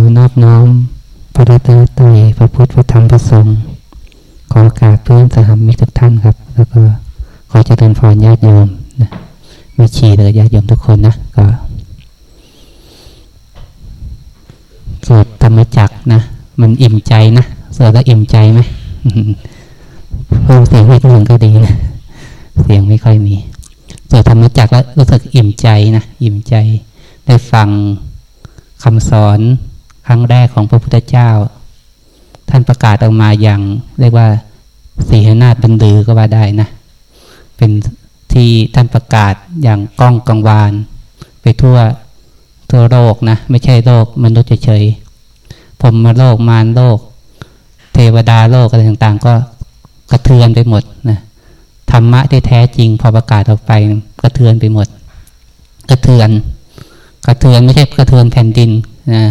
อนอบน้อมพระรัตนตรัยพระพุทธพระธรรมพระสงฆ์ขอโอกาสเพื่อนสหมิตรทุกท่านครับ แล้วก็ขอเจริญพรญาติโยมนะไม่ชีเลยญาติโยมทุกคนนะก็สวดธรรมจักนะ มันอิ่มใจนะสวดแล้วอิ่มใจไหมเพิ่มเสียงให้คนก็ดีนะเสียงไม่ค่อยมีสวดธรรมจักแล้วรู้สึกอิ่มใจนะอิ่มใจได้ฟังคำสอน รั้งแรกของพระพุทธเจ้า ท่านประกาศออกมาอย่าง เรียกว่าสีหนาฏบันดือก็ว่าได้นะ เป็นที่ท่านประกาศอย่างก้องกังวาน ไปทั่วทั่วโลกนะ ไม่ใช่โลกมนุษย์เฉยๆผมมาโลกมารโลก เทวดาโลกอะไรต่างๆ ก็กระเทือนไปหมดนะธรรมะที่แท้จริง พอประกาศออกไปกระเทือนไปหมด กระเทือน กระเทือนไม่ใช่กระเทือนแผ่นดินนะ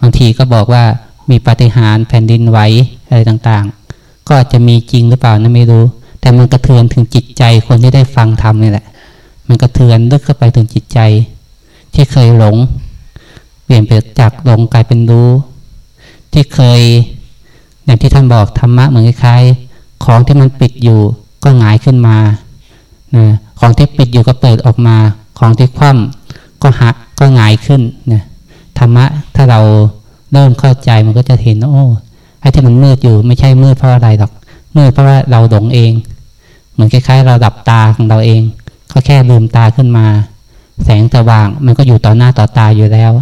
บางทีก็บอกว่ามีปาฏิหาริย์แผ่นดินไหวอะไรต่างๆ ก็จะมีจริงหรือเปล่านะไม่รู้ แต่มันกระเทือนถึงจิตใจคนที่ได้ฟังธรรมนี่แหละ มันกระเทือนลึกเข้าไปถึงจิตใจ ที่เคยหลง เปลี่ยนไปจากหลงกลายเป็นรู้ ที่เคยอย่างที่ท่านบอกธรรมะเหมือนคล้ายๆของที่มันปิดอยู่ก็หงายขึ้นมานะของที่ปิดอยู่ก็เปิดออกมา ของที่คว่ำก็หักก็หงายขึ้นนะธรรมะถ้าเรา เริ่มเข้าใจมันก็จะเห็นโอ้ไอ้ที่มันมืดอยู่ไม่ใช่มืดเพราะอะไรหรอกมืดเพราะว่าเราหลงเอง เหมือนคล้ายๆ เราดับตาของเราเองก็แค่ลืมตาขึ้นมา แสงสว่างมันก็อยู่ต่อหน้าต่อตาอยู่แล้ว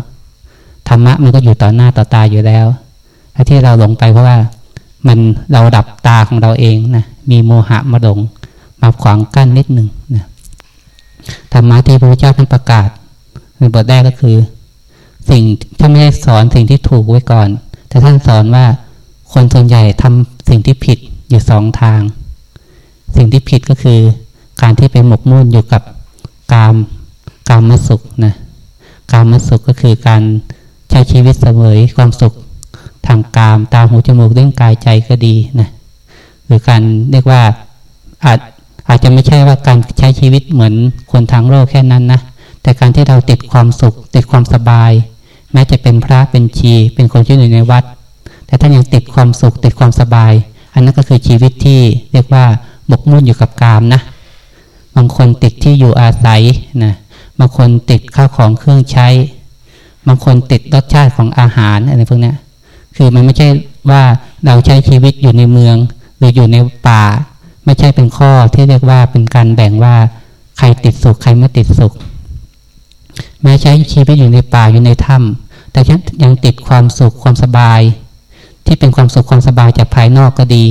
ธรรมะมันก็อยู่ต่อหน้าต่อตาอยู่แล้วไอ้ที่เราหลงไปเพราะว่ามันเราดับตาของเราเองนะมีโมหะมาหลงมาขวางกั้นนิดหนึ่งนะธรรมะที่พระพุทธเจ้าท่านประกาศในบทแรกก็คือ สิ่งท่านไม่ได้สอนสิ่งที่ถูกไว้ก่อน แต่ท่านสอนว่าคนส่วนใหญ่ทำสิ่งที่ผิดอยู่สองทาง สิ่งที่ผิดก็คือ การที่ไปหมกมุ่นอยู่กับกามกามมสุขนะกามมสุขก็คือการใช้ชีวิตเสมยความสุขทางกามตาหูจมูกเล่นกายใจก็ดีนะหรือการเรียกว่าอาจอาจจะไม่ใช่ว่าการใช้ชีวิตเหมือนคนทางโลกแค่นั้นนะแต่การที่เราติดความสุข ติดความสบาย แม้จะเป็นพระเป็นชี เป็นคนที่อยู่ในวัด แต่ถ้านยังติดความสุขติดความสบาย อันนั้นก็คือชีวิตที่เรียกว่าบกมุ่นอยู่กับกามนะบางคนติดที่อยู่อาศัยนะบางคนติดข้าวของเครื่องใช้ บางคนติดรสชาติของอาหารอะไรพวกนี้คือมันไม่ใช่ว่าเราใช้ชีวิตอยู่ในเมือง หรืออยู่ในป่า ไม่ใช่เป็นข้อที่เรียกว่าเป็นการแบ่งว่าใครติดสุขใครไม่ติดสุข แม้ใช้ชีวิตอยู่ในป่าอยู่ในถ้ำแต่ยังติดความสุขความสบาย ที่เป็นความสุขความสบายจากภายนอกก็ดี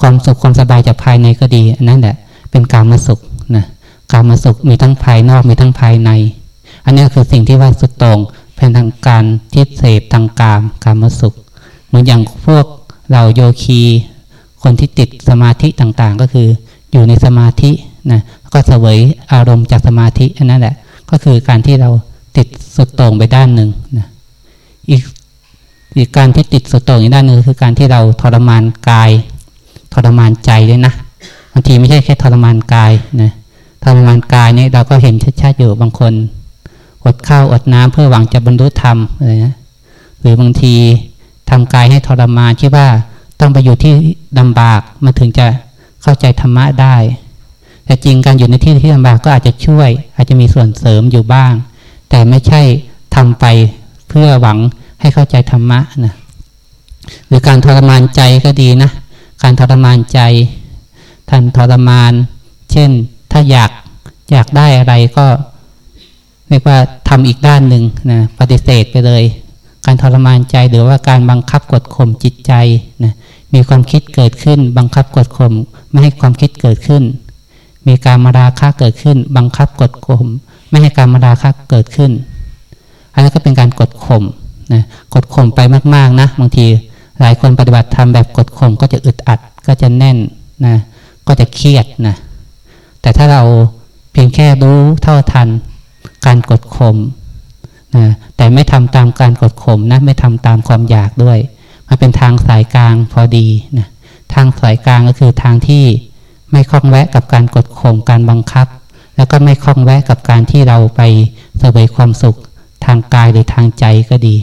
ความสุขความสบายจากภายในก็ดีอันนั้นแหละเป็นการมาสุขนะการมาสุขมีทั้งภายนอกมีทั้งภายใน อันนี้คือสิ่งที่ว่าสุดตรงเป็นทางการที่เสพทางกามการมาสุขเหมือนอย่างพวกเราโยคี คนที่ติดสมาธิต่างๆ ก็คืออยู่ในสมาธินะก็เสวยอารมณ์จากสมาธิอันนั้นแหละ ก็คือการที่เรา ติดสุดโต่งไปด้านหนึ่งนะอีกอีกการที่ติดสุดโต่งอีกด้านหนึ่งคือการที่เราทรมานกาย ทรมานใจด้วยนะบางทีไม่ใช่แค่ทรมานกายนะทรมานกายนี่เราก็เห็นชัดๆอยู่บางคนอดข้าวอดน้ำเพื่อหวังจะบรรลุธรรมอะไรนะหรือบางทีทำกายให้ทรมานคิดว่าต้องไปอยู่ที่ลำบากมาถึงจะเข้าใจธรรมะได้ แต่จริงการอยู่ในที่ที่ลำบากก็อาจจะช่วย อาจจะมีส่วนเสริมอยู่บ้าง แต่ไม่ใช่ทำไปเพื่อหวังให้เข้าใจธรรมะนะหรือการทรมานใจก็ดีนะ การทรมานใจท่านทรมาน เช่นถ้าอยากอยากได้อะไรก็เรียกว่าทำอีกด้านหนึ่งนะปฏิเสธไปเลย การทรมานใจหรือว่าการบังคับกดข่มจิตใจนะมีความคิดเกิดขึ้น บังคับกดข่มไม่ให้ความคิดเกิดขึ้น มีการมาราคะเกิดขึ้น บังคับกดข่ม ไม่ให้การมาราคะเกิดขึ้น อันนั้นก็เป็นการกดข่มนะกดข่มไปมากๆนะบางทีหลายคนปฏิบัติทำแบบกดข่มก็จะอึดอัดก็จะแน่นนะก็จะเครียดนะแต่ถ้าเราเพียงแค่รู้เท่าทันการกดข่มนะแต่ไม่ทำตามการกดข่มนะไม่ทำตามความอยากด้วย มันเป็นทางสายกลางพอดีนะทางสายกลางก็คือทางที่ไม่คล้องแวะกับการกดข่มการบังคับ แล้วก็ไม่คล้องแวะกับการที่เราไปเสวยความสุขทางกายหรือทางใจก็ดี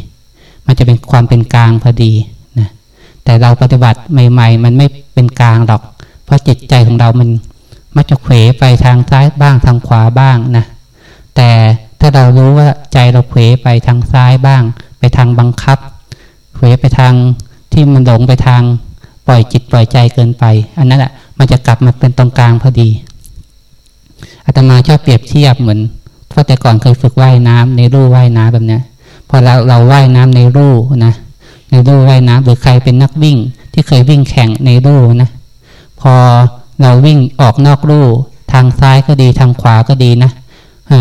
มันจะเป็นความเป็นกลางพอดีนะแต่เราปฏิบัติใหม่ ๆ มันไม่เป็นกลางหรอก เพราะจิตใจของเรามันมักจะเขวไปทางซ้ายบ้างทางขวาบ้างนะแต่ถ้าเรารู้ว่าใจเราเขวไปทางซ้ายบ้าง ไปทางบังคับเขวไปทางที่มันหลงไปทางปล่อยจิตปล่อยใจเกินไป อันนั้นแหละมันจะกลับมาเป็นตรงกลางพอดี อาตมาชอบเปรียบเทียบเหมือนเพราะแต่ก่อนเคยฝึกว่ายน้ำในรูว่ายน้ำแบบนี้พอเราเราว่ายน้ำในรูนะในรูว่ายน้ำหรือใครเป็นนักวิ่ง ที่เคยวิ่งแข่งในรูนะพอเราวิ่งออกนอกรูทางซ้ายก็ดีทางขวาก็ดีนะ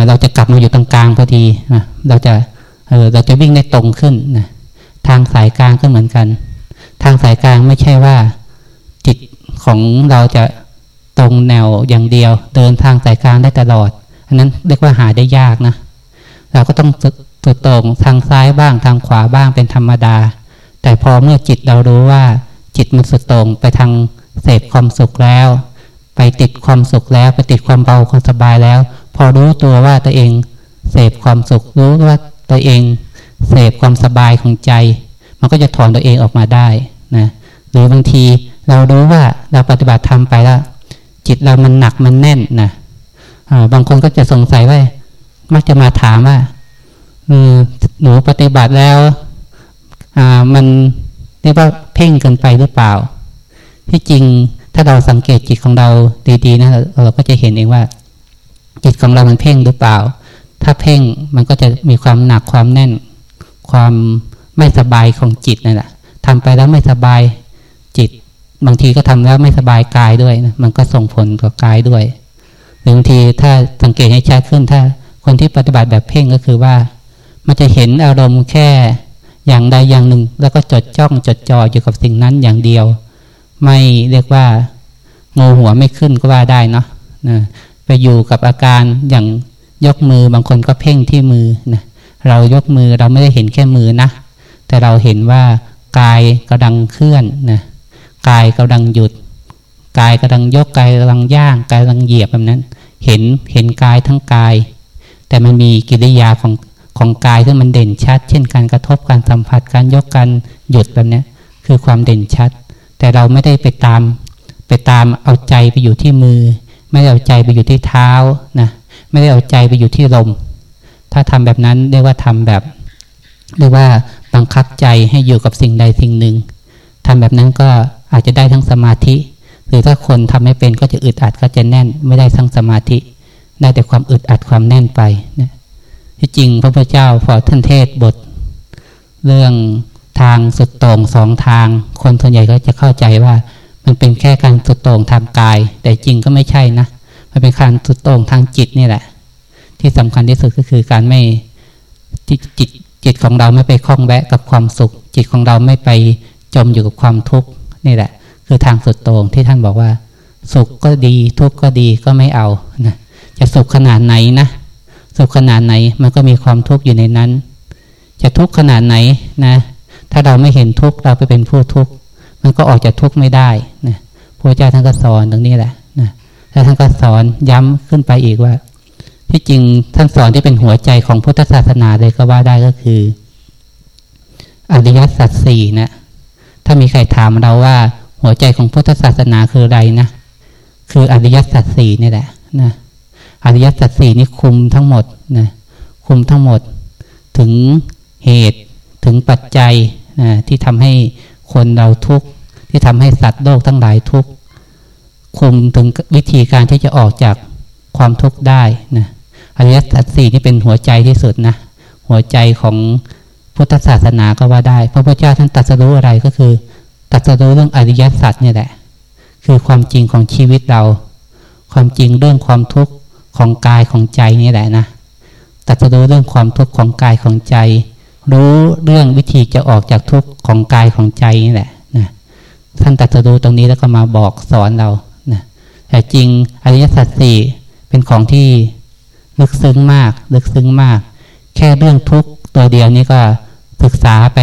เราจะกลับมาอยู่ตรงกลางพอดีนะเราจะเเราจะวิ่งได้ตรงขึ้นนะทางสายกลางก็เหมือนกัน ทางสายกลางไม่ใช่ว่าจิตของเราจะ ตรงแนวอย่างเดียว เดินทางสายกลางได้ตลอด อันนั้นเรียกว่าหาได้ยากนะ เราก็ต้องสุดตรงทางซ้ายบ้างทางขวาบ้างเป็นธรรมดา แต่พอเมื่อจิตเรารู้ว่า จิตมันสุดตรงไปทางเสพความสุขแล้ว ไปติดความสุขแล้วไปติดความเบาความสบายแล้ว พอรู้ตัวว่าตัวเองเสพความสุขรู้ว่าตัวเองเสพความสบายของใจ มันก็จะถอนตัวเองออกมาได้นะหรือบางทีเรารู้ว่าเราปฏิบัติทำไปแล้ว จิตเรามันหนักมันแน่นนะบางคนก็จะสงสัยว่า มักจะมาถามว่าหนูปฏิบัติแล้วมันเรียกว่าเพ่งเกินไปหรือเปล่า ที่จริงถ้าเราสังเกตจิตของเราดีๆนะเราก็จะเห็นเองว่า จิตของเรามันเพ่งหรือเปล่า ถ้าเพ่งมันก็จะมีความหนักความแน่น ความไม่สบายของจิตนั่นแหละทำไปแล้วไม่สบาย บางทีก็ทำแล้วไม่สบายกายด้วยนะมันก็ส่งผลต่อกายด้วยหรือบางทีถ้าสังเกตให้ชัดขึ้นถ้าคนที่ปฏิบัติแบบเพ่งก็คือว่า มันจะเห็นอารมณ์แค่อย่างใดอย่างหนึ่ง แล้วก็จดจ้องจดจ่ออยู่กับสิ่งนั้นอย่างเดียว ไม่เรียกว่าโงหัวไม่ขึ้นก็ว่าได้เนาะนะไปอยู่กับอาการอย่างยกมือบางคนก็เพ่งที่มือนะเรายกมือเราไม่ได้เห็นแค่มือนะ แต่เราเห็นว่ากายกำลังเคลื่อนนะ กายกำลังหยุด กายกำลังยกกายกำลังย่างกายกำลังเหยียบแบบนั้น เห็นเห็นกายทั้งกาย แต่มันมีกิริยาของของกายที่มันเด่นชัด เช่นการกระทบการสัมผัสการยกการหยุดแบบนี้คือความเด่นชัด แต่เราไม่ได้ไปตาม ไปตามเอาใจไปอยู่ที่มือ ไม่ได้เอาใจไปอยู่ที่เท้านะไม่ได้เอาใจไปอยู่ที่ลม ถ้าทำแบบนั้นเรียกว่าทำแบบเรียกว่าบังคับใจให้อยู่กับสิ่งใดสิ่งหนึ่งทำแบบนั้นก็ อาจจะได้ทั้งสมาธิ หรือถ้าคนทำไม่เป็นก็จะอึดอัดก็จะแน่น ไม่ได้ทั้งสมาธิ ได้แต่ความอึดอัดความแน่นไปนะที่จริงพระพุทธเจ้าพอท่านเทศบท เรื่องทางสุดโต่งสองทาง คนส่วนใหญ่ก็จะเข้าใจว่า มันเป็นแค่การสุดโต่งทางกาย แต่จริงก็ไม่ใช่นะมันเป็นการสุดโต่งทางจิตนี่แหละ ที่สำคัญที่สุดก็คือการไม่จิตจิตของเราไม่ไปคล้องแวะกับความสุข จิตของเราไม่ไปจมอยู่กับความทุกข์ นี่แหละ คือทางสุดโต่งที่ท่านบอกว่า สุขก็ดี ทุกข์ก็ดีก็ไม่เอานะจะสุขขนาดไหนนะสุขขนาดไหนมันก็มีความทุกข์อยู่ในนั้น จะทุกข์ขนาดไหนนะ ถ้าเราไม่เห็นทุกข์เราไปเป็นผู้ทุกข์มันก็ออกจากทุกข์ไม่ได้นะพระเจ้าท่านก็สอนตรงนี้แหละนะแล้วท่านก็สอนย้ำขึ้นไปอีกว่า ที่จริงท่านสอนที่เป็นหัวใจของพุทธศาสนาเลยก็ว่าได้ก็คือ อริยสัจสี่นะ ถ้ามีใครถามเราว่าหัวใจของพุทธศาสนาคืออะไรนะ คืออริยสัจสี่นี่แหละนะอริยสัจสี่นี่คุมทั้งหมดนะคุมทั้งหมด ถึงเหตุถึงปัจจัยนะที่ทำให้คนเราทุกข์ที่ทำให้สัตว์โลกทั้งหลายทุกข์คุมถึงวิธีการที่จะออกจากความทุกข์ได้นะอริยสัจสี่นี่เป็นหัวใจที่สุดนะหัวใจของ พุทธศาสนาก็ว่าได้ พระพุทธเจ้าท่านตรัสรู้อะไรก็คือตรัสรู้เรื่องอริยสัจเนี่ยแหละ คือความจริงของชีวิตเรา ความจริงเรื่องความทุกข์ของกายของใจนี่แหละนะตัดรู้เรื่องความทุกข์ของกายของใจ รู้เรื่องวิธีจะออกจากทุกข์ของกายของใจนี่แหละนะท่านตัดรู้ตรงนี้แล้วก็มาบอกสอนเรานะแต่จริงอริยสัจสี่เป็นของที่ลึกซึ้งมาก ลึกซึ้งมาก แค่เรื่องทุกข์ตัวเดียวนี้ก็ ศึกษาไป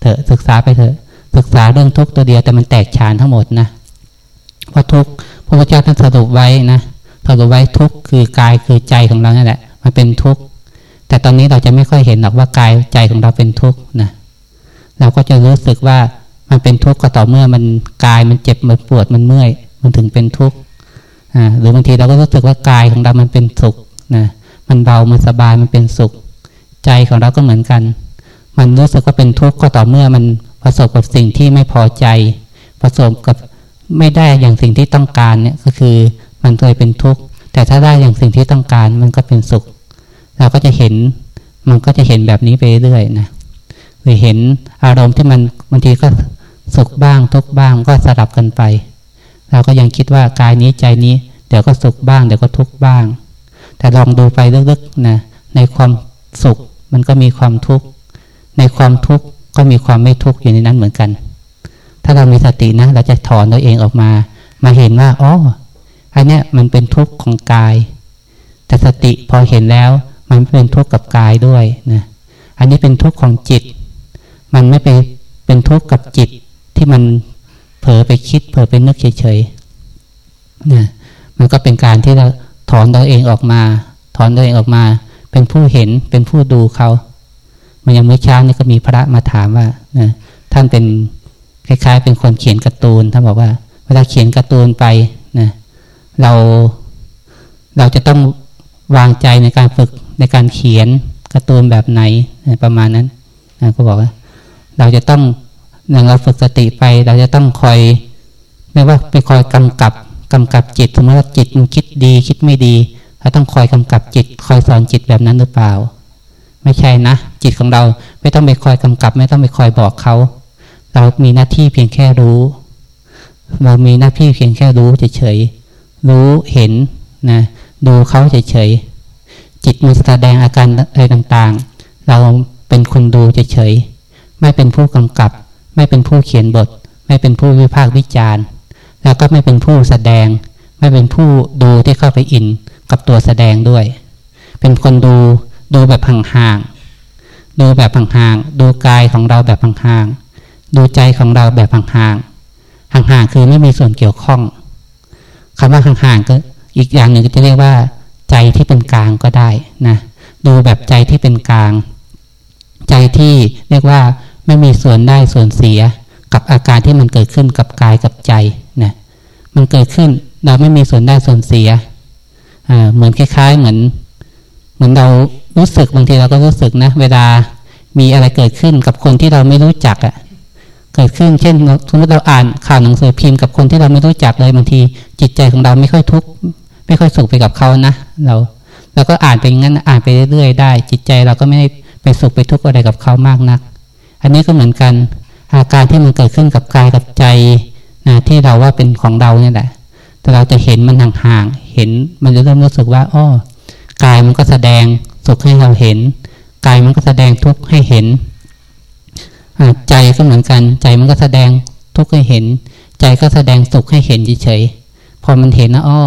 เถอะศึกษาไปเถอะศึกษาเรื่องทุกตัวเดียวแต่มันแตกฉานทั้งหมดนะเพราะทุกพระพุทธเจ้าท่านสรุปไว้นะสรุปไว้ทุกคือกายคือใจของเรานั่นแหละมันเป็นทุกข์แต่ตอนนี้เราจะไม่ค่อยเห็นหรอกว่ากายใจของเราเป็นทุกข์นะเราก็จะรู้สึกว่ามันเป็นทุกข์ก็ต่อเมื่อมันกายมันเจ็บมันปวดมันเมื่อย มันถึงเป็นทุกข์อ่าหรือบางทีเราก็รู้สึกว่ากายของเรามันเป็นสุขนะมันเบามันสบายมันเป็นสุข ใจของเราก็เหมือนกัน มันรู้สึกว่าเป็นทุกข์ก็ต่อเมื่อมันประสบกับสิ่งที่ไม่พอใจ ประสบกับไม่ได้อย่างสิ่งที่ต้องการเนี่ยก็คือมันเคยเป็นทุกข์แต่ถ้าได้อย่างสิ่งที่ต้องการมันก็เป็นสุข เราก็จะเห็นมันก็จะเห็นแบบนี้ไปเรื่อยนะหรือเห็นอารมณ์ที่มันบางทีก็สุขบ้างทุกบ้างก็สลับกันไป เราก็ยังคิดว่ากายนี้ใจนี้ เดี๋ยวก็สุขบ้างเดี๋ยวก็ทุกบ้าง แต่ลองดูไปลึกๆนะในความสุขมันก็มีความทุกข์ ในความทุกข์ก็มีความไม่ทุกข์อยู่ในนั้นเหมือนกัน ถ้าเรามีสตินะ เราจะถอนตัวเองออกมา มาเห็นว่าอ๋ออันนี้มันเป็นทุกข์ของกาย แต่สติพอเห็นแล้ว มันเป็นทุกข์กับกายด้วยนะอันนี้เป็นทุกข์ของจิต มันไม่ไปเป็นทุกข์กับจิตที่มันเผลอไปคิดเผลอไปนึกเฉยๆนะมันก็เป็นการที่เราถอนตัวเองออกมา ถอนตัวเองออกมา เป็นผู้เห็นเป็นผู้ดูเขา มันยังเมื่อเช้านี่ก็มีพระมาถามว่านะท่านเป็นคล้ายๆ เป็นคนเขียนการ์ตูนท่านบอกว่า เวลาเขียนการ์ตูนไปนะเราเราจะต้องวางใจในการฝึกในการเขียนการ์ตูนแบบไหนประมาณนั้นนะก็บอกว่า เราจะต้องเราฝึกสติไป เราจะต้องคอย ไม่ว่าไปคอยกำกับกำกับจิตสมมติว่าจิตมันคิดดี คิดไม่ดีเราต้องคอยกำกับจิต คอยสอนจิตแบบนั้นหรือเปล่า ไม่ใช่นะ จิตของเราไม่ต้องไปคอยกำกับ ไม่ต้องไปคอยบอกเขา เรามีหน้าที่เพียงแค่รู้ เรามีหน้าที่เพียงแค่รู้เฉยๆรู้เห็นนะดูเขาเฉยๆจิตมันแสดงอาการอะไรต่างๆ เราเป็นคนดูเฉยๆไม่เป็นผู้กำกับ ไม่เป็นผู้เขียนบท ไม่เป็นผู้วิพากษ์วิจารณ์แล้วก็ไม่เป็นผู้แสดง ไม่เป็นผู้ดูที่เข้าไปอินกับตัวแสดงด้วย เป็นคนดู ดูแบบห่างๆดูแบบห่างๆดูกายของเราแบบห่างๆดูใจของเราแบบห่างๆห่างๆคือไม่มีส่วนเกี่ยวข้องคำว่าห่างๆก็อีกอย่างหนึ่งก็จะเรียกว่าใจที่เป็นกลางก็ได้นะดูแบบใจที่เป็นกลาง ใจที่เรียกว่าไม่มีส่วนได้ส่วนเสียกับอาการที่มันเกิดขึ้นกับกายกับใจนะมันเกิดขึ้นเราไม่มีส่วนได้ส่วนเสียเหมือนคล้าย ๆ เหมือน เหมือนเรา รู้สึกบางทีเราก็รู้สึกนะ เวลามีอะไรเกิดขึ้นกับคนที่เราไม่รู้จักอะ่ะเกิดขึ้นเช่นสมมติเราอ่านข่าวหนังสือพิมพ์กับคนที่เราไม่รู้จักเลยบางทีจิตใจของเราไม่ค่อยทุกข์ไม่ค่อยสุขไปกับเขานะเราเราก็อ่านไปงั้นอ่านไปเรื่อยๆได้ จิตใจเราก็ไม่ได้ไปสุขไปทุกข์อะไรกับเขามากนัก อันนี้ก็เหมือนกันอาการที่มันเกิดขึ้นกับกายกับใจนะที่เราว่าเป็นของเราเนี่ยแหละ แต่เราจะเห็นมันห่างๆเห็นมันจะเริ่มรู้สึกว่าอ้อกายมันก็แสดง สุขให้เราเห็นกายมันก็แสดงทุกข์ให้เห็นใจก็เหมือนกัน ใจมันก็แสดงทุกข์ให้เห็น ใจก็แสดงสุขให้เห็นเฉยๆพอมันเห็นนะอ้อ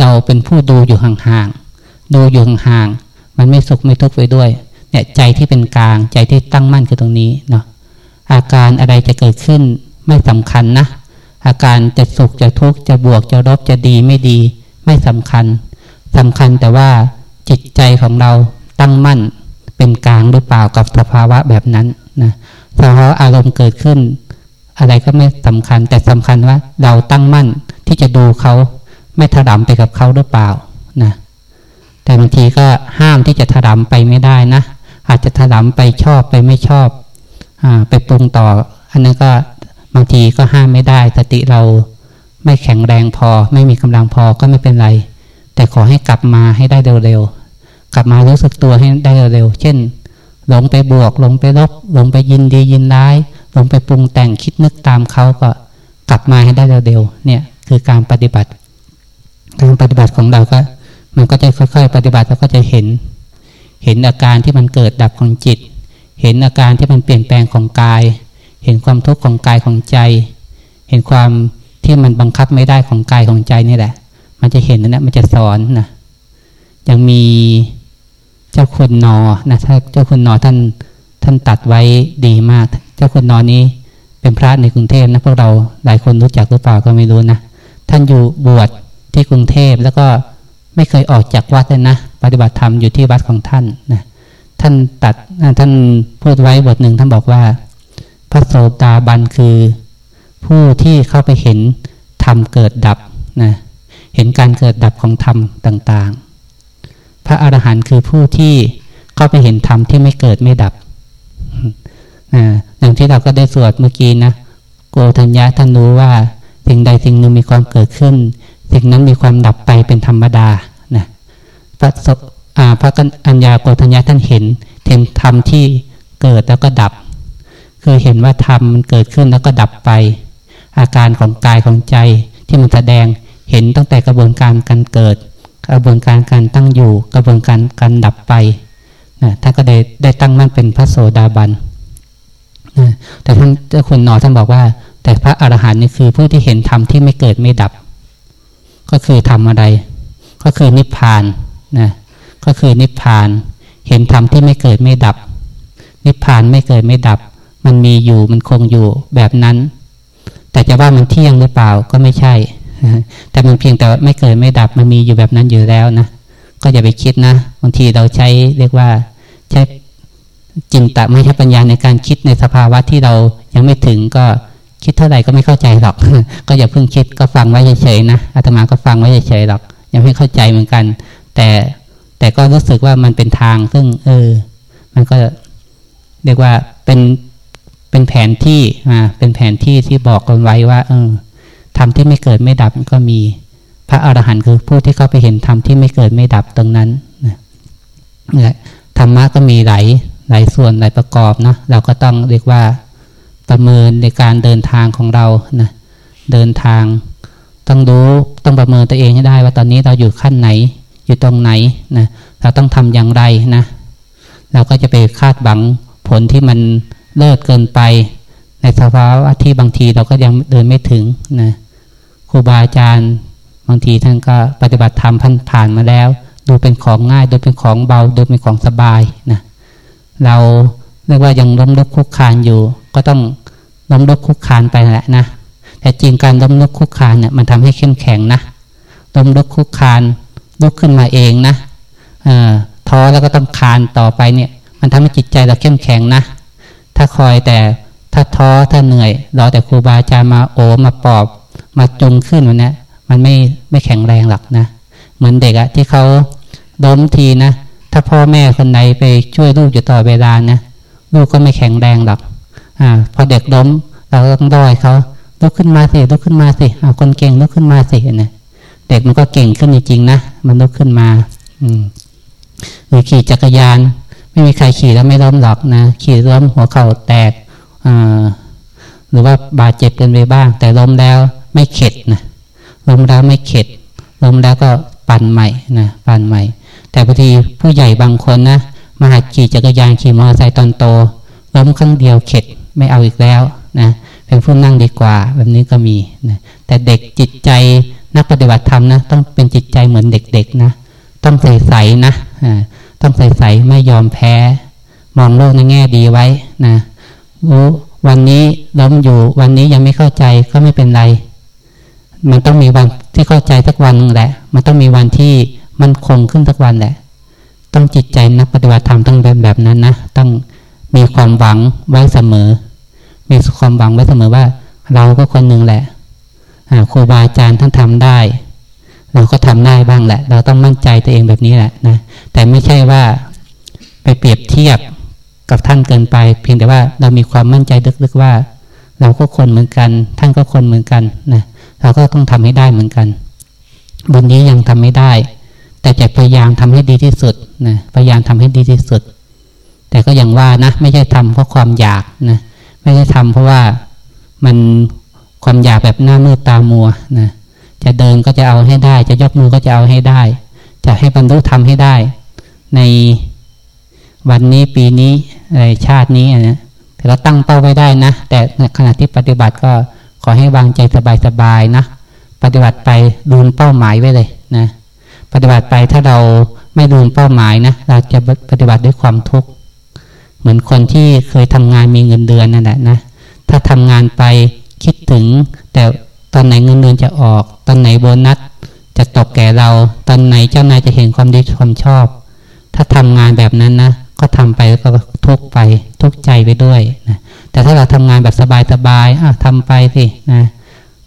เราเป็นผู้ดูอยู่ห่างๆดูอยู่ห่างๆมันไม่สุขไม่ทุกข์ไปด้วยเนี่ยใจที่เป็นกลางใจที่ตั้งมั่นคือตรงนี้เนาะอาการอะไรจะเกิดขึ้นไม่สำคัญนะอาการจะสุขจะทุกข์จะบวกจะลบจะดีไม่ดี ไม่สำคัญสำคัญแต่ว่าจิตใจของเรา ตั้งมั่นเป็นกลางหรือเปล่ากับสภาวะแบบนั้นนะสภาวะอารมณ์เกิดขึ้น อะไรก็ไม่สำคัญ แต่สำคัญว่าเราตั้งมั่นที่จะดูเขาไม่ถลำไปกับเขาหรือเปล่านะแต่บางทีก็ห้ามที่จะถลำไปไม่ได้นะอาจจะถลำไปชอบไปไม่ชอบอไปปรุงต่อ อันนั้นก็บางทีก็ห้ามไม่ได้สติเราไม่แข็งแรงพอ ไม่มีกำลังพอก็ไม่เป็นไร แต่ขอให้กลับมาให้ได้เร็วๆ กลับมารู้สึกตัวให้ได้เร็ว เช่น หลงไปบวก หลงไปลบ หลงไปยินดียินร้าย หลงไปปรุงแต่งคิดนึกตามเขาก็กลับมาให้ได้เร็วๆเนี่ยคือการปฏิบัติ การปฏิบัติของเราก็ มันก็จะค่อย ๆ ปฏิบัติแล้วก็จะเห็น เห็นอาการที่มันเกิดดับของจิต เห็นอาการที่มันเปลี่ยนแปลงของกาย เห็นความทุกข์ของกายของใจ เห็นความที่มันบังคับไม่ได้ของกายของใจนี่แหละ มันจะเห็นนะมันจะสอนนะยังมี จ้าคุณนอนะถ้าเจ้าคุณนอท่านท่านตัดไว้ดีมาก เจ้าคุณนอนี้เป็นพระในกรุงเทพนะพวกเราหลายคนรู้จักหรือเปล่าก็ไม่รู้นะท่านอยู่บวชที่กรุงเทพแล้วก็ไม่เคยออกจากวัดเลยนะ ปฏิบัติธรรมอยู่ที่วัดของท่านนะท่านตัดท่านพูดไว้บทหนึ่งท่านบอกว่า พระโสดาบันคือ ผู้ที่เข้าไปเห็นธรรมเกิดดับนะเห็นการเกิดดับของธรรมต่างๆ พระอรหันต์คือผู้ที่เข้าไปเห็นธรรมที่ไม่เกิดไม่ดับอย่างที่เราก็ได้สวดเมื่อกี้นะโกธัญญาท่านรู้ว่าสิ่งใดสิ่งหนึ่งมีความเกิดขึ้น สิ่งนั้นมีความดับไปเป็นธรรมดานะพระพระกัญญาโกธัญญาท่านเห็นเห็นธรรมที่เกิดแล้วก็ดับ คือเห็นว่าธรรมมันเกิดขึ้นแล้วก็ดับไป อาการของกายของใจที่มันแสดงเห็นตั้งแต่กระบวนการการเกิด กระบวนการการตั้งอยู่ กระบวนการการดับไปนะท่านก็ได้ได้ตั้งมั่นเป็นพระโสดาบันนะแต่ท่านเจ้าคุณนอท่านบอกว่า แต่พระอรหันต์นี่คือผู้ที่เห็นธรรมที่ไม่เกิดไม่ดับ ก็คือทำอะไร ก็คือนิพพานนะก็คือนิพพาน เห็นธรรมที่ไม่เกิดไม่ดับ นิพพานไม่เกิดไม่ดับ มันมีอยู่มันคงอยู่แบบนั้น แต่จะว่ามันเที่ยงหรือเปล่าก็ไม่ใช่ แต่มันเพียงแต่ไม่เกิดไม่ดับมันมีอยู่แบบนั้นอยู่แล้วนะ ก็อย่าไปคิดนะบางทีเราใช้เรียกว่าใช้จินตะไม่ใช่ปัญญาในการคิดในสภาวะที่เรายังไม่ถึงก็คิดเท่าไหร่ก็ไม่เข้าใจหรอก ก็อย่าเพิ่งคิดก็ฟังไว้เฉยๆนะอาตมาก็ฟังไว้เฉยๆหรอก ยังไม่เข้าใจเหมือนกัน แต่แต่ก็รู้สึกว่ามันเป็นทางซึ่ง เออ มันก็เรียกว่าเป็นเป็นแผนที่อ่าเป็นแผนที่ที่บอกกันไว้ว่า เออ ธรรมที่ไม่เกิดไม่ดับก็มี พระอรหันต์คือผู้ที่เข้าไปเห็นธรรมที่ไม่เกิดไม่ดับตรงนั้นนะธรรมะก็มีหลายหลายส่วนหลายประกอบนะเราก็ต้องเรียกว่าประเมินในการเดินทางของเรานะเดินทาง ต้องรู้ต้องประเมินตัวเองให้ได้ว่าตอนนี้เราอยู่ขั้นไหน อยู่ตรงไหนนะเราต้องทำอย่างไรนะ เราก็จะไปคาดหวังผลที่มันเลิศเกินไป ในสภาวะที่บางทีเราก็ยังเดินไม่ถึงนะ ครูบาอาจารย์ บางทีท่านก็ปฏิบัติธรรมผ่านผ่านมาแล้ว ดูเป็นของง่าย ดูเป็นของเบา ดูเป็นของสบายนะเราเรียกว่ายังล้มลุกคุกคานอยู่ ก็ต้องล้มลุกคุกคานไปแหละนะแต่จริงการล้มลุกคุกคานเนี่ยมันทำให้เข้มแข็งนะล้มลุกคุกคานลุกขึ้นมาเองนะอท้อแล้วก็ต้องคานต่อไปเนี่ย มันทำให้จิตใจเราเข้มแข็งนะถ้าคอยแต่ถ้าท้อถ้าเหนื่อยรอแต่ครูบาอาจารย์มาโอมาปอบ มาจุงขึ้นวันนี้มันไม่ไม่แข็งแรงหรอกนะ เหมือนเด็กอะที่เขาล้มทีนะ ถ้าพ่อแม่คนไหนไปช่วยลูกอยู่ต่อเวลานะลูกก็ไม่แข็งแรงหรอกอ่า พอเด็กล้มเราต้องด้อยเขาลุกขึ้นมาสิลุกขึ้นมาสิเอาคนเก่งลุกขึ้นมาสิเนี่ยเด็กมันก็เก่งขึ้นจริงๆนะมันลุกขึ้นมา อืมหรือขี่จักรยาน ไม่มีใครขี่แล้วไม่ล้มหรอกนะขี่ล้มหัวเข่าแตกหรือว่าบาดเจ็บกันไปบ้าง แต่ล้มแล้ว ไม่เข็ดนะลมแล้วไม่เข็ดลมแล้วก็ปั่นใหม่นะปั่นใหม่ แต่บางทีผู้ใหญ่บางคนนะมาหัดขี่จักรยานขี่มอเตอร์ไซค์ตอนโตล้มครั้งเดียวเข็ดไม่เอาอีกแล้วนะเป็นผู้นั่งดีกว่าแบบนี้ก็มีนะแต่เด็กจิตใจนักปฏิบัติธรรมนะต้องเป็นจิตใจเหมือนเด็กๆนะต้องใส่ๆนะต้องใส่ๆไม่ยอมแพ้ มองโลกในแง่ดีไว้นะรู้วันนี้ล้มอยู่วันนี้ยังไม่เข้าใจก็ไม่เป็นไร มันต้องมีวันที่เข้าใจสักวันแหละ มันต้องมีวันที่มันคงขึ้นสักวันแหละ ต้องจิตใจนักปฏิบัติธรรมต้องเป็นแบบนั้นนะ ต้องมีความหวังไว้เสมอ มีความหวังไว้เสมอว่า เราก็คนหนึ่งแหละครูบาอาจารย์ท่านทำได้ เราก็ทำได้บ้างแหละ เราต้องมั่นใจตัวเองแบบนี้แหละนะ แต่ไม่ใช่ว่าไปเปรียบเทียบกับท่านเกินไป เพียงแต่ว่าเรามีความมั่นใจลึกๆว่า เราก็คนเหมือนกัน ท่านก็คนเหมือนกันนะ เราก็ต้องทำให้ได้เหมือนกันบนนี้ยังทำไม่ได้ แต่จะพยายามทำให้ดีที่สุดนะพยายามทำให้ดีที่สุด แต่ก็อย่างว่านะไม่ใช่ทำเพราะความอยากนะไม่ใช่ทำเพราะว่ามันความอยากแบบหน้ามืดตามัวนะจะเดินก็จะเอาให้ได้ จะยกมือก็จะเอาให้ได้ จะให้บรรลุทำให้ได้ ในวันนี้ปีนี้ในชาตินี้นะแต่เราตั้งเป้าไว้ได้นะ แต่ขณะที่ปฏิบัติก็ ขอให้วางใจสบายๆนะ ปฏิบัติไปดูเป้าหมายไว้เลยนะ ปฏิบัติไปถ้าเราไม่ดูเป้าหมายนะ เราจะปฏิบัติด้วยความทุกข์เหมือนคนที่เคยทำงานมีเงินเดือนนั่นแหละนะ ถ้าทำงานไปคิดถึง แต่ตอนไหนเงินเดือนจะออก ตอนไหนโบนัสจะตกแก่เรา ตอนไหนเจ้านายจะเห็นความดีความชอบ ถ้าทำงานแบบนั้นนะ ก็ทำไปแล้วก็ทุกไปทุกใจไปด้วยนะ แต่ถ้าเราทำงานแบบสบายๆอะทำไปสินะ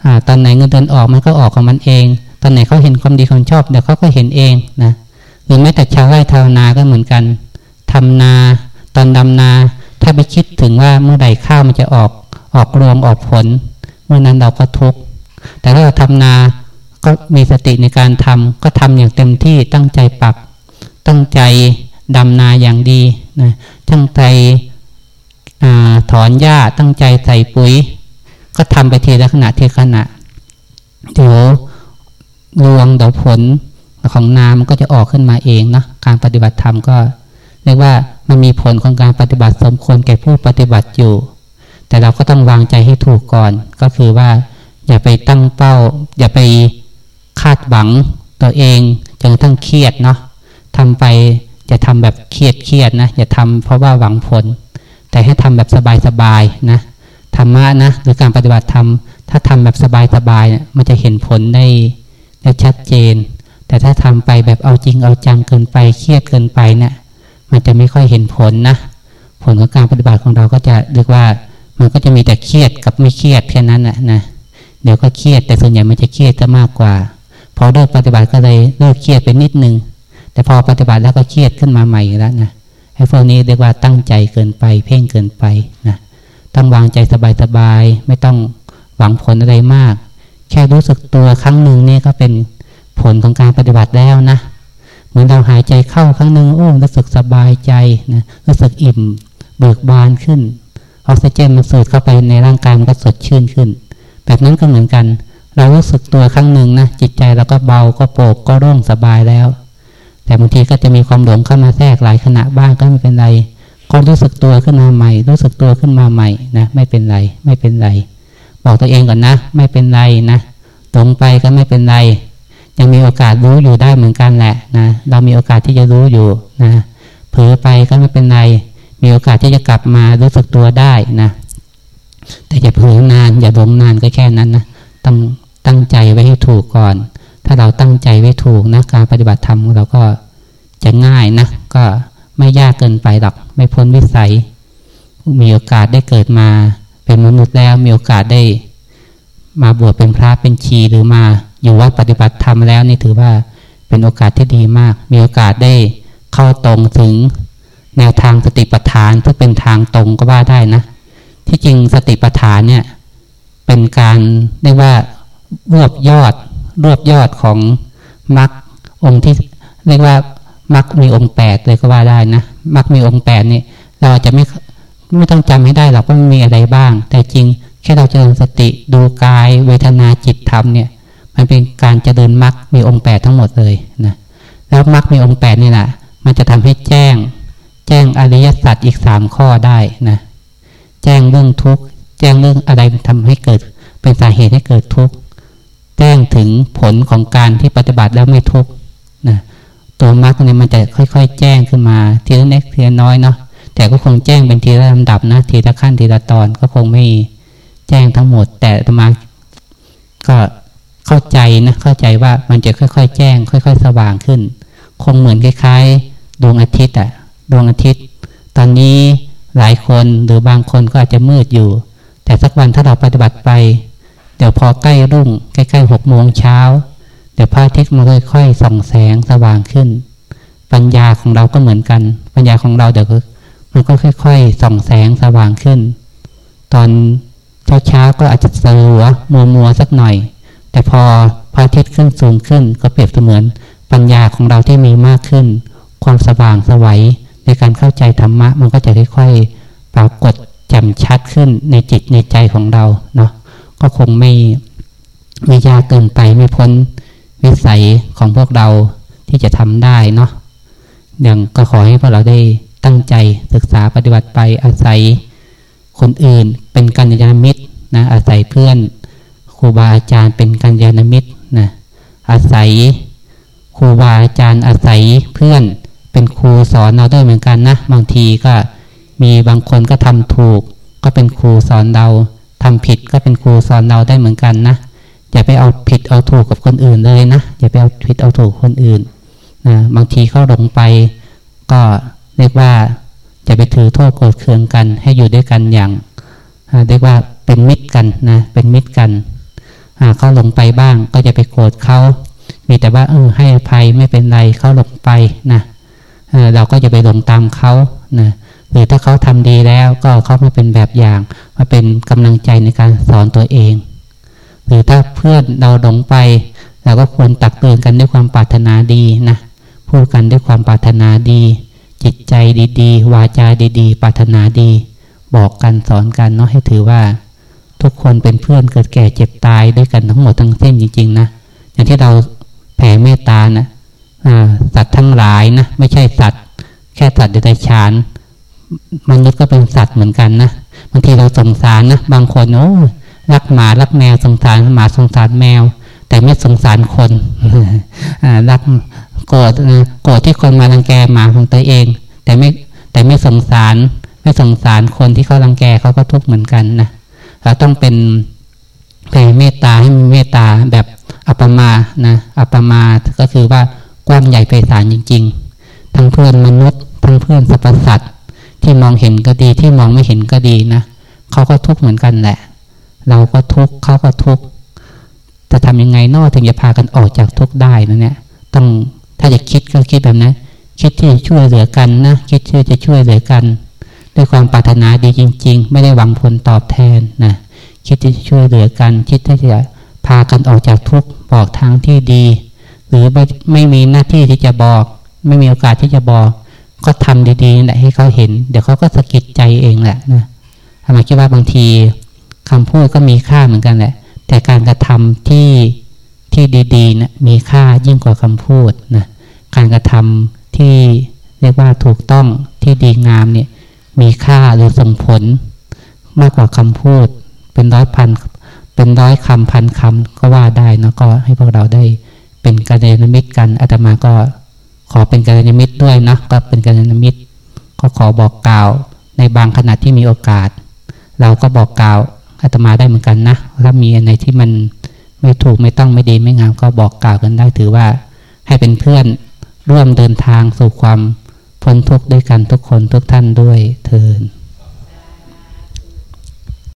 อ่าตอนไหนเงินเดือนออกมันก็ออกของมันเอง ตอนไหนเขาเห็นความดีความชอบเดี๋ยวเขาก็เห็นเองนะหรือแม้แต่ชาวไร่ชาวนาก็เหมือนกันทำนาตอนดำนา ถ้าไปคิดถึงว่าเมื่อใดข้าวมันจะออกออกรวงออกผลเมื่อนั้นเราก็ทุกข์แต่ถ้าเราทำนาก็มีสติในการทำก็ทำอย่างเต็มที่ตั้งใจปัก ตั้งใจดำนาอย่างดีนะตั้งใจ อถอนหญ้าตั้งใจใส่ปุ๋ย ก็ทำไปทีละขณะทีขณะเดี๋ยวรวงเดี๋ยวผลของนามันก็จะออกขึ้นมาเองนะการปฏิบัติธรรมก็เรียกว่ามันมีผลของการปฏิบัติสมควรแก่ผู้ปฏิบัติอยู่ แต่เราก็ต้องวางใจให้ถูกก่อน ก็คือว่า อย่าไปตั้งเป้า อย่าไปคาดหวังตัวเองจนทั้งเครียดเนาะทำไปจะทำแบบเครียดเครียดนะอย่าทำเพราะว่าหวังผล แต่ให้ทำแบบสบายๆนะธรรมะนะหรือการปฏิบัติธรรมถ้าทำแบบสบายๆเนี่ยมันจะเห็นผลได้ได้ชัดเจน แต่ถ้าทำไปแบบเอาจริงเอาจังเกินไปเครียดเกินไปเนะี่ยมันจะไม่ค่อยเห็นผลนะผลของการปฏิบัติของเราก็จะเรียกว่ามันก็จะมีแต่เครียดกับไม่เครียดแค่นั้นนะนะเดี๋ยวก็เครียดแต่ส่วนใหญ่มันจะเครียดจะมากกว่าพอเลิกปฏิบัติก็เลยเลิกเครียดไปนิดนึงแต่พอปฏิบัติแล้วก็เครียดขึ้นมาใหม่แล้วนะ ไอ้พวกนี้เรียกว่าตั้งใจเกินไป เพ่งเกินไปนะต้องวางใจสบายๆไม่ต้องหวังผลอะไรมาก แค่รู้สึกตัวครั้งหนึ่งนี่ก็เป็นผลของการปฏิบัติแล้วนะเหมือนเราหายใจเข้าครั้งหนึ่งโอ้รู้สึกสบายใจนะรู้สึกอิ่มเบิกบานขึ้นออกซิเจนมันสูดเข้าไปในร่างกายมันก็สดชื่นขึ้น แบบนั้นก็เหมือนกัน เรารู้สึกตัวครั้งหนึ่งนะจิตใจเราก็เบาก็โปร่งก็ร่องสบายแล้ว แต่บางทีก็จะมีความหลงเข้ามาแทรกหลายขณะบ้างก็ไม่เป็นไรก็รู้สึกตัวขึ้นมาใหม่ รู้สึกตัวขึ้นมาใหม่นะไม่เป็นไรไม่เป็นไร บอกตัวเองก่อนนะ ไม่เป็นไรนะหลงไปก็ไม่เป็นไร ยังมีโอกาสรู้อยู่ได้เหมือนกันแหละนะเรามีโอกาสที่จะรู้อยู่นะเผลอไปก็ไม่เป็นไร มีโอกาสที่จะกลับมารู้สึกตัวได้นะแต่อย่าเผลอนานอย่าหลงนานก็แค่นั้นนะต้องตั้งใจไว้ให้ถูกก่อน ถ้าเราตั้งใจไว้ถูกนะการปฏิบัติธรรมเราก็จะง่ายนะ ก็ไม่ยากเกินไปหรอกไม่พ้นวิสัย มีโอกาสได้เกิดมา เป็นมนุษย์แล้วมีโอกาสได้ มาบวชเป็นพระเป็นชีหรือมาอยู่วัดปฏิบัติธรรมแล้วนี่ถือว่าเป็นโอกาสที่ดีมาก มีโอกาสได้เข้าตรงถึงแนวทางสติปัฏฐานที่เป็นทางตรงก็ว่าได้นะ ที่จริงสติปัฏฐานเนี่ยเป็นการเรียกว่ารวบยอด รวบยอดของมรรคองค์ที่เรียกว่ามรรคมีองค์แปดเลยก็ว่าได้นะมรรคมีองค์แปดนี่เราจะไม่ไม่ต้องจำให้ได้หรอกว่ามันมีอะไรบ้าง แต่จริงแค่เราเจริญสติดูกาย เวทนาจิตธรรมเนี่ย มันเป็นการเจริญมรรคมีองค์แปดทั้งหมดเลยนะแล้วมรรคมีองค์แปดนี่แหละมันจะทำให้แจ้ง แจ้งอริยสัจอีกสามข้อได้นะ แจ้งเรื่องทุกข์แจ้งเรื่องอะไรทำให้เกิด เป็นสาเหตุให้เกิดทุกข์ แจ้งถึงผลของการที่ปฏิบัติแล้วไม่ทุกข์นะตัวมรรคเนี่ยมันจะค่อย ๆ แจ้งขึ้นมาทีละเล็กทีละน้อยเนาะแต่ก็คงแจ้งเป็นทีละลำดับนะทีละขั้นทีละตอนก็คงไม่แจ้งทั้งหมด แต่ตมาก็เข้าใจนะเข้าใจว่ามันจะค่อย ๆ แจ้ง ค่อย ๆ สว่างขึ้น คงเหมือนคล้ายๆ ดวงอาทิตย์อะดวงอาทิตย์ ตอนนี้หลายคนหรือบางคนก็อาจจะมืดอยู่ แต่สักวันถ้าเราปฏิบัติไป ดี๋ยวพอใกล้รุ่ง ใกล้ๆหกโมงเช้า เดี๋ยวพระอาทิตย์มันค่อยๆส่องแสงสว่างขึ้น ปัญญาของเราก็เหมือนกัน ปัญญาของเราเดี๋ยวมันก็ค่อย ๆ ส่องแสงสว่างขึ้น ตอนเช้าๆก็อาจจะสลัวมัวมัวสักหน่อย แต่พอพระอาทิตย์ขึ้นสูงขึ้น ก็เปรียบเสมือนปัญญาของเราที่มีมากขึ้น ความสว่างสวัยในการเข้าใจธรรมะ มันก็จะค่อยๆปรากฏแจ่มชัดขึ้นในจิตในใจของเราเนาะ ก็คงไม่ไม่ยากเกินไปไม่พ้นวิสัยของพวกเราที่จะทำได้เนาะอย่างก็ขอให้พวกเราได้ตั้งใจศึกษาปฏิบัติไปอาศัยคนอื่นเป็นกัญญาณมิตรนะอาศัยเพื่อนครูบาอาจารย์เป็นกัญญาณมิตรนะอาศัยครูบาอาจารย์อาศัยเพื่อนเป็นครูสอนเราด้วยเหมือนกันนะ บางทีก็มีบางคนก็ทำถูก ก็เป็นครูสอนเรา ทำผิดก็เป็นครูสอนเราได้เหมือนกันนะอย่าไปเอาผิดเอาถูกกับคนอื่นเลยนะอย่าไปเอาผิดเอาถูกคนอื่นนะบางทีเขาหลงไป ก็เรียกว่าจะไปถือโทษโกรธเคืองกัน ให้อยู่ด้วยกันอย่างเรียกว่าเป็นมิตรกันนะเป็นมิตรกันเขาหลงไปบ้างก็จะไปโกรธเขามีแต่ว่าเออให้อภัยไม่เป็นไรเขาหลงไปนะเเราก็จะไปหลงตามเขานะ หรือถ้าเขาทำดีแล้วก็เขามาเป็นแบบอย่าง มาเป็นกำลังใจในการสอนตัวเอง หรือถ้าเพื่อนเราหลงไปเราก็ควรตักเตือนกันด้วยความปรารถนาดีนะพูดกันด้วยความปรารถนาดี จิตใจดีๆ วาจาดีๆ ปรารถนาดี บอกกันสอนกันเนาะให้ถือว่า ทุกคนเป็นเพื่อนเกิดแก่เจ็บตายด้วยกันทั้งหมดทั้งสิ้นจริงๆนะอย่างที่เราแผ่เมตตานะสัตว์ทั้งหลายนะไม่ใช่สัตว์ แค่สัตว์เดรัจฉาน มนุษย์ก็เป็นสัตว์เหมือนกันนะบางทีเราสงสารนะบางคนโอ้รักหมารักแมวสงสารหมาสงสารแมว แต่ไม่สงสารคนรักโกรธโกรธที่คนมารังแกหมาของตัวเอง แต่ไม่แต่ไม่สงสาร ไม่สงสารคนที่เขารังแกเขาก็ทุกข์เหมือนกันนะเราต้องเป็นแผ่เมตตาให้มีเมตตาแบบอัปมานะอัปมาก็คือว่ากว้างใหญ่ไพศาลจริง ๆ ทั้งเพื่อนมนุษย์ ทั้งเพื่อนสรรพสัตว์ ที่มองเห็นก็ดี ที่มองไม่เห็นก็ดีนะเขาก็ทุกข์เหมือนกันแหละ เราก็ทุกข์เขาก็ทุกข์จะทำยังไงนอถึงจะพากันออกจากทุกข์ได้นะเนี่ยต้องถ้าจะคิดก็คิดแบบนั้นคิดที่จะช่วยเหลือกันนะคิดที่จะช่วยเหลือกัน ด้วยความปรารถนาดีจริง ๆ ไม่ได้หวังผลตอบแทนนะคิดที่จะช่วยเหลือกัน คิดที่จะพากันออกจากทุกข์บอกทางที่ดี หรือไม่ไม่มีหน้าที่ที่จะบอก ไม่มีโอกาสที่จะบอก ก็ทำดีๆแหละให้เขาเห็น เดี๋ยวเขาก็สะกิดใจเองแหละนะทำไมคิดว่าบางทีคำพูดก็มีค่าเหมือนกันแหละ แต่การกระทำที่ที่ดีๆนะมีค่ายิ่งกว่าคำพูดนะการกระทำที่เรียกว่าถูกต้องที่ดีงามเนี่ยมีค่าหรือส่งผล มากกว่าคำพูด เป็นร้อยพันเป็นร้อยคำพันคำก็ว่าได้นะก็ให้พวกเราได้เป็นกระเดนมิตรกันอาตมาก็ ขอเป็นกัลยาณมิตรด้วยนะก็เป็นกัลยาณมิตร ก็ขอบอกกล่าว ในบางขณะที่มีโอกาส เราก็บอกกล่าวอาตมาได้เหมือนกันนะถ้ามีอะไรที่มันไม่ถูกไม่ต้องไม่ดีไม่งามก็บอกกล่าวกันได้ถือว่า ให้เป็นเพื่อนร่วมเดินทางสู่ความพ้นทุกข์ด้วยกันทุกคนทุกท่านด้วยเทิน